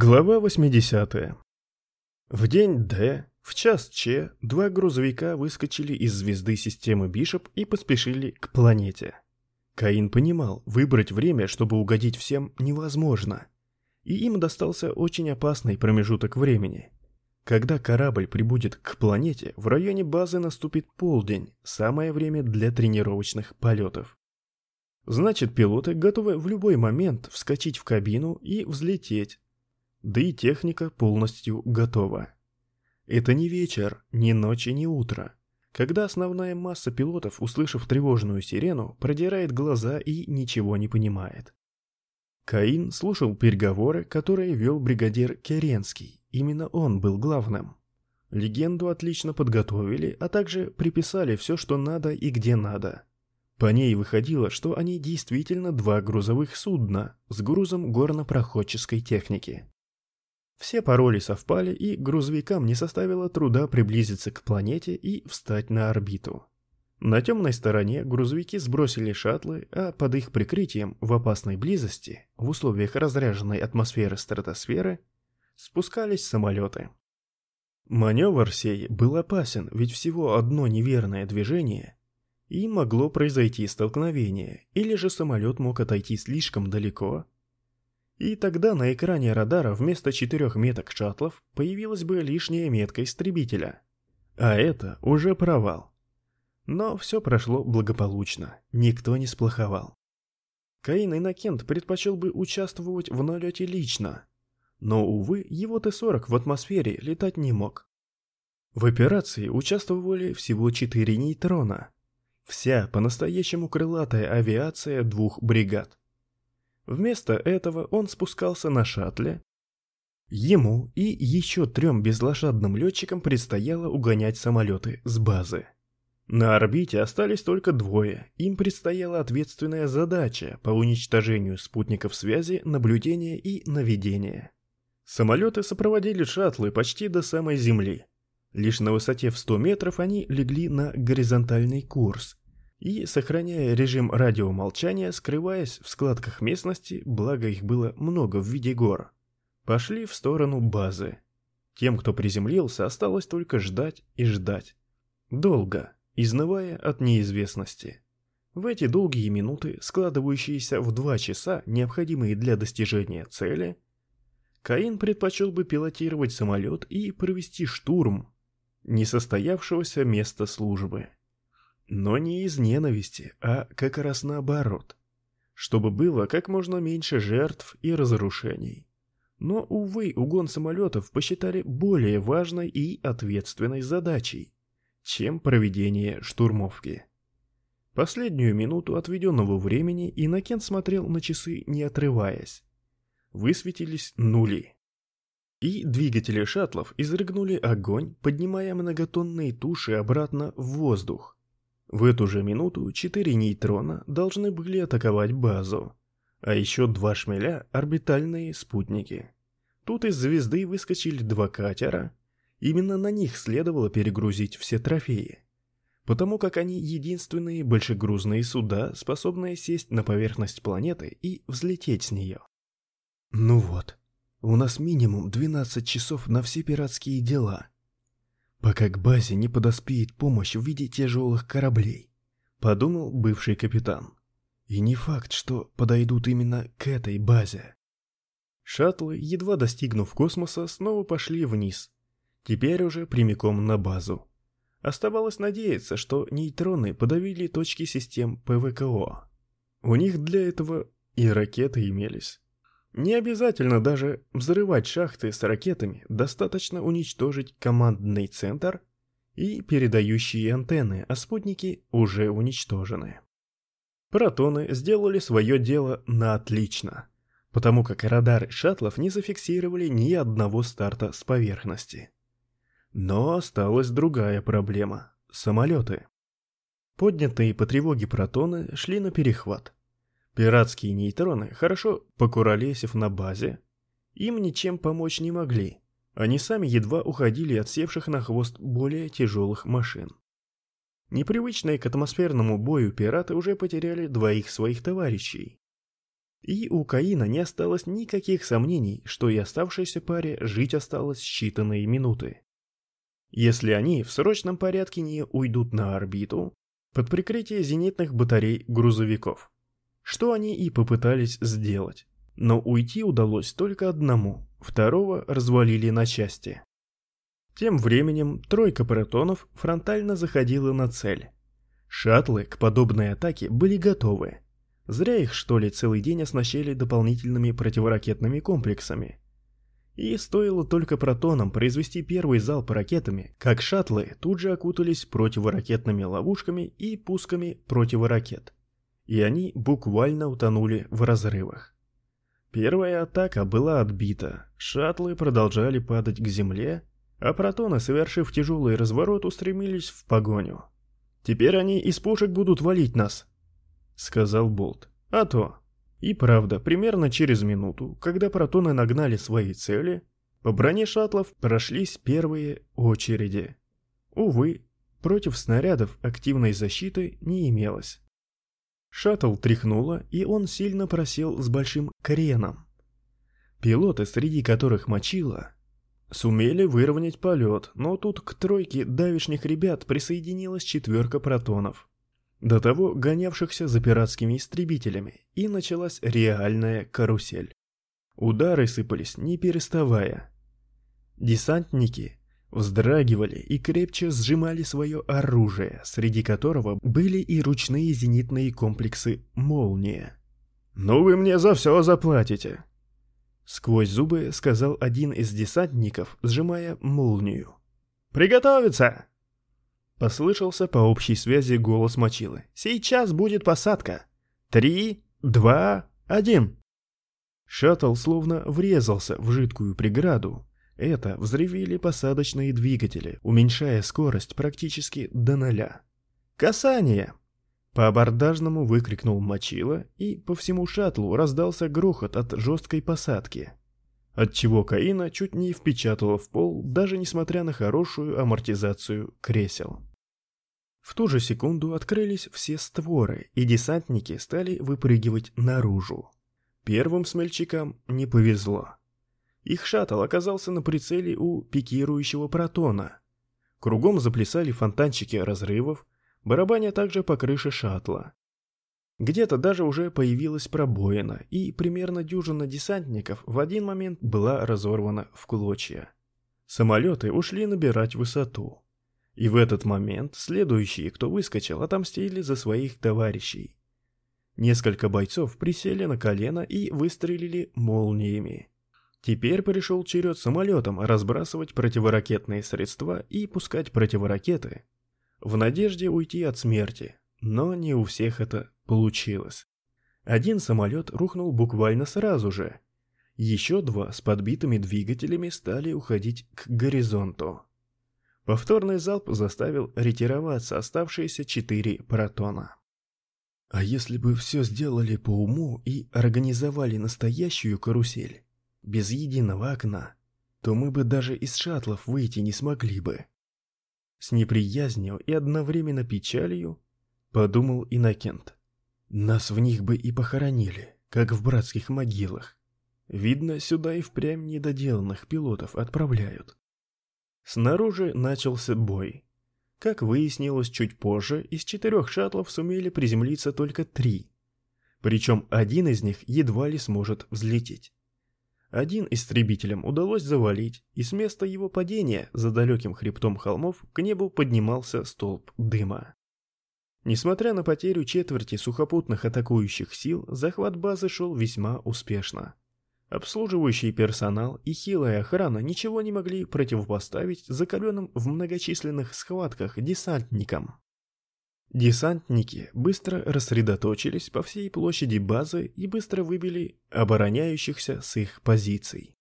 Глава 80. В день Д, в час Ч, два грузовика выскочили из звезды системы Бишоп и поспешили к планете. Каин понимал, выбрать время, чтобы угодить всем, невозможно. И им достался очень опасный промежуток времени. Когда корабль прибудет к планете, в районе базы наступит полдень, самое время для тренировочных полетов. Значит, пилоты готовы в любой момент вскочить в кабину и взлететь, да и техника полностью готова. Это не вечер, ни ночи, ни утро. Когда основная масса пилотов, услышав тревожную сирену, продирает глаза и ничего не понимает. Каин слушал переговоры, которые вел бригадир Керенский. Именно он был главным. Легенду отлично подготовили, а также приписали все, что надо и где надо. По ней выходило, что они действительно два грузовых судна с грузом горнопроходческой техники. Все пароли совпали, и грузовикам не составило труда приблизиться к планете и встать на орбиту. На темной стороне грузовики сбросили шаттлы, а под их прикрытием в опасной близости, в условиях разряженной атмосферы стратосферы, спускались самолеты. Маневр сей был опасен, ведь всего одно неверное движение, и могло произойти столкновение, или же самолет мог отойти слишком далеко, и тогда на экране радара вместо четырех меток шаттлов появилась бы лишняя метка истребителя. А это уже провал. Но все прошло благополучно, никто не сплоховал. Каин Иннокент предпочел бы участвовать в налете лично, но, увы, его Т-40 в атмосфере летать не мог. В операции участвовали всего четыре нейтрона. Вся по-настоящему крылатая авиация двух бригад. Вместо этого он спускался на шаттле. Ему и еще трем безлошадным летчикам предстояло угонять самолеты с базы. На орбите остались только двое, им предстояла ответственная задача по уничтожению спутников связи, наблюдения и наведения. Самолеты сопроводили шаттлы почти до самой Земли. Лишь на высоте в 100 метров они легли на горизонтальный курс, и, сохраняя режим радиомолчания, скрываясь в складках местности, благо их было много в виде гор, пошли в сторону базы. Тем, кто приземлился, осталось только ждать и ждать. Долго, изнывая от неизвестности. В эти долгие минуты, складывающиеся в два часа, необходимые для достижения цели, Каин предпочел бы пилотировать самолет и провести штурм несостоявшегося места службы. Но не из ненависти, а как раз наоборот. Чтобы было как можно меньше жертв и разрушений. Но, увы, угон самолетов посчитали более важной и ответственной задачей, чем проведение штурмовки. Последнюю минуту отведенного времени Иннокен смотрел на часы, не отрываясь. Высветились нули. И двигатели шаттлов изрыгнули огонь, поднимая многотонные туши обратно в воздух. В эту же минуту четыре нейтрона должны были атаковать базу, а еще два шмеля — орбитальные спутники. Тут из звезды выскочили два катера, именно на них следовало перегрузить все трофеи, потому как они единственные большегрузные суда, способные сесть на поверхность планеты и взлететь с нее. Ну вот, у нас минимум 12 часов на все пиратские дела — пока к базе не подоспеет помощь в виде тяжелых кораблей, подумал бывший капитан. И не факт, что подойдут именно к этой базе. Шаттлы, едва достигнув космоса, снова пошли вниз. Теперь уже прямиком на базу. Оставалось надеяться, что нейтроны подавили точки систем ПВКО. У них для этого и ракеты имелись. Не обязательно даже взрывать шахты с ракетами, достаточно уничтожить командный центр и передающие антенны, а спутники уже уничтожены. Протоны сделали свое дело на отлично, потому как радары шаттлов не зафиксировали ни одного старта с поверхности. Но осталась другая проблема – самолеты. Поднятые по тревоге протоны шли на перехват – Пиратские нейтроны, хорошо покуролесив на базе, им ничем помочь не могли. Они сами едва уходили от севших на хвост более тяжелых машин. Непривычные к атмосферному бою пираты уже потеряли двоих своих товарищей. И у Каина не осталось никаких сомнений, что и оставшейся паре жить осталось считанные минуты. Если они в срочном порядке не уйдут на орбиту, под прикрытие зенитных батарей грузовиков. Что они и попытались сделать. Но уйти удалось только одному, второго развалили на части. Тем временем тройка протонов фронтально заходила на цель. Шаттлы к подобной атаке были готовы. Зря их, что ли, целый день оснащали дополнительными противоракетными комплексами. И стоило только протонам произвести первый залп ракетами, как шаттлы тут же окутались противоракетными ловушками и пусками противоракет. И они буквально утонули в разрывах. Первая атака была отбита, шаттлы продолжали падать к земле, а протоны, совершив тяжелый разворот, устремились в погоню. «Теперь они из пушек будут валить нас», — сказал Болт. «А то». И правда, примерно через минуту, когда протоны нагнали свои цели, по броне шаттлов прошлись первые очереди. Увы, против снарядов активной защиты не имелось. Шаттл тряхнуло, и он сильно просел с большим креном. Пилоты, среди которых мочило, Сумели выровнять полет, но тут к тройке давишних ребят присоединилась четверка протонов. До того гонявшихся за пиратскими истребителями, и началась реальная карусель. Удары сыпались не переставая. Десантники вздрагивали и крепче сжимали свое оружие, среди которого были и ручные зенитные комплексы «Молния». «Ну вы мне за все заплатите», Сквозь зубы сказал один из десантников, сжимая молнию. «Приготовиться!» Послышался по общей связи голос Мочилы. «Сейчас будет посадка! Три, два, один!» Шаттл словно врезался в жидкую преграду. Это взревели посадочные двигатели, уменьшая скорость практически до ноля. «Касание!» По абордажному выкрикнул Мочила, и по всему шаттлу раздался грохот от жесткой посадки. Отчего Каина чуть не впечатала в пол, даже несмотря на хорошую амортизацию кресел. В ту же секунду открылись все створы, и десантники стали выпрыгивать наружу. Первым смельчакам не повезло. Их шаттл оказался на прицеле у пикирующего протона. Кругом заплясали фонтанчики разрывов, барабаня также по крыше шаттла. Где-то даже уже появилась пробоина, и примерно дюжина десантников в один момент была разорвана в клочья. Самолеты ушли набирать высоту. И в этот момент следующие, кто выскочил, отомстили за своих товарищей. Несколько бойцов присели на колено и выстрелили молниями. Теперь пришел черед самолетам разбрасывать противоракетные средства и пускать противоракеты в надежде уйти от смерти, но не у всех это получилось. Один самолет рухнул буквально сразу же. Еще два с подбитыми двигателями стали уходить к горизонту. Повторный залп заставил ретироваться оставшиеся четыре протона. А если бы все сделали по уму и организовали настоящую карусель, без единого окна, то мы бы даже из шаттлов выйти не смогли бы. С неприязнью и одновременно печалью подумал Иннокент. Нас в них бы и похоронили, как в братских могилах. Видно, сюда и впрямь недоделанных пилотов отправляют. Снаружи начался бой. Как выяснилось чуть позже, из четырех шаттлов сумели приземлиться только три. Причем один из них едва ли сможет взлететь. Один истребителям удалось завалить, и с места его падения за далеким хребтом холмов к небу поднимался столб дыма. Несмотря на потерю четверти сухопутных атакующих сил, захват базы шел весьма успешно. Обслуживающий персонал и хилая охрана ничего не могли противопоставить закаленным в многочисленных схватках десантникам. Десантники быстро рассредоточились по всей площади базы и быстро выбили обороняющихся с их позиций.